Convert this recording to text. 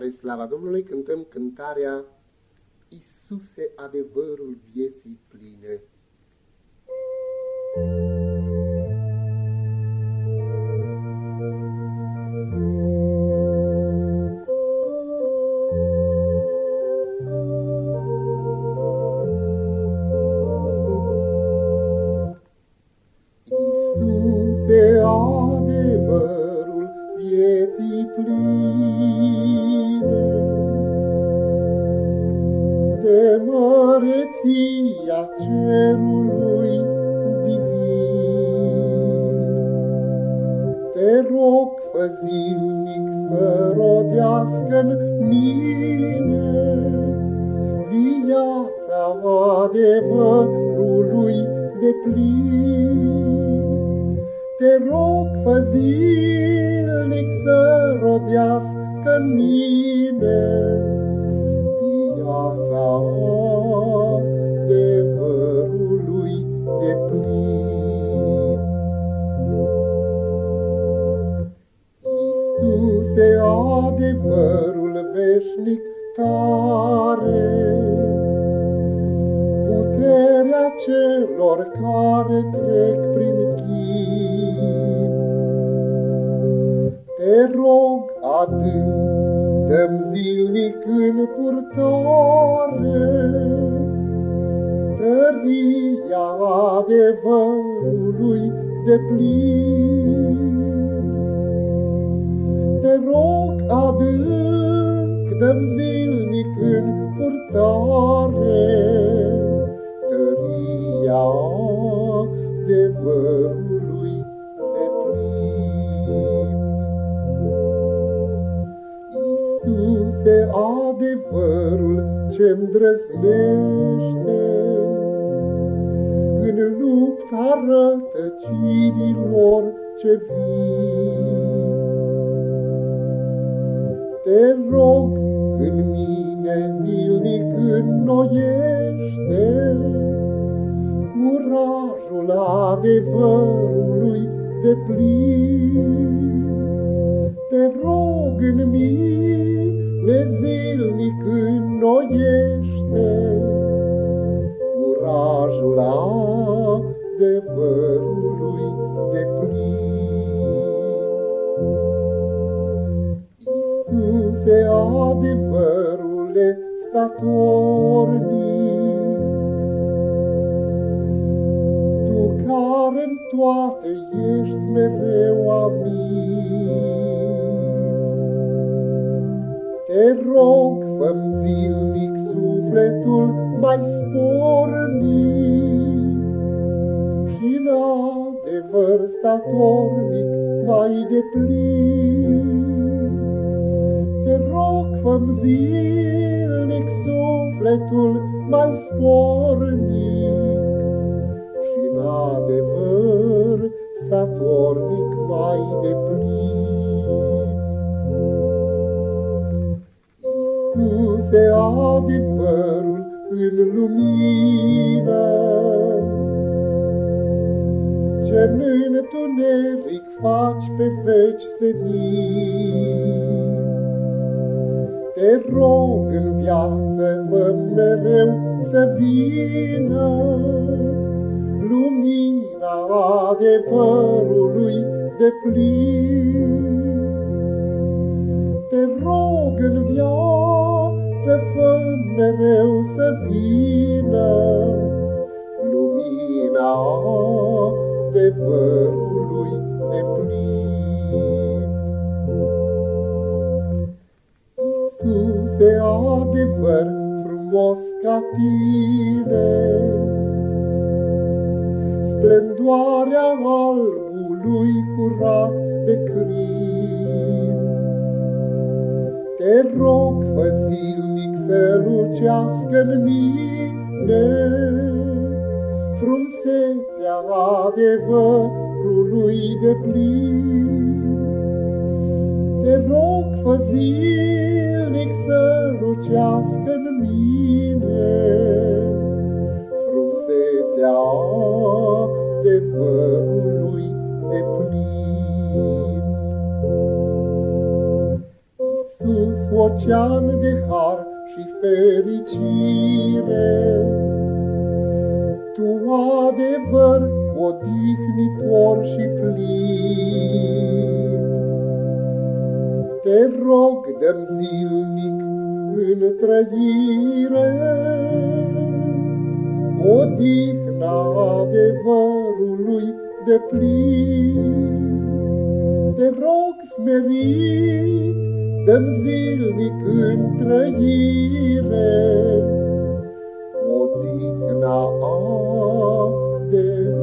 Spre slava Domnului cântăm cântarea Iisuse, adevărul vieții pline. Iisuse, de măreția cerului divin. Te rog, fă zilnic să rodească-n mine viața adevărului de plin. Te rog, fă zilnic să rodească-n mine viața adevărului tare, puterea celor care trec prin chin. Te rog adânc, dăm zilnic în purtare, tăria adevărului de plin. Te rog adânc, dăm zilnic în purtare, tăria adevărului de plin. Iisuse, adevărul ce-ndrăznește, în lupta rătăcirilor ce vin. Te rog, în mine zilnic înnoiește curajul adevărului de plin. Te rog, în mine zilnic înnoiește curajul adevărului de plin. Adevărule statornic, Tu care în toate ești mereu amin, Te rog, fă zilnic sufletul mai spornic, și în adevăr statornic mai deplin. Te rog, fă zilnic sufletul mai spornic și în adevăr statornic mai deplin. Iisuse, adevărul în lumină, ce în întuneric faci pe veci senin. Te rog în viață, fă mereu să vină lumina adevărului de plin. Te rog în viață, fă mereu să vină lumina adevărului splendoarea albului curat de crin. Te rog, fă zilnic să lucească-n mine frunsețea adevărului de plin. Te rog, fă zilnic să lucească-n mine ocean de har și fericire. Tu adevăr odihnitor și plin, Te rog, dăm zilnic în trăire, odihna adevărului de plin. Te rog smerit, dăm zilnic în trăire, odihna adevărului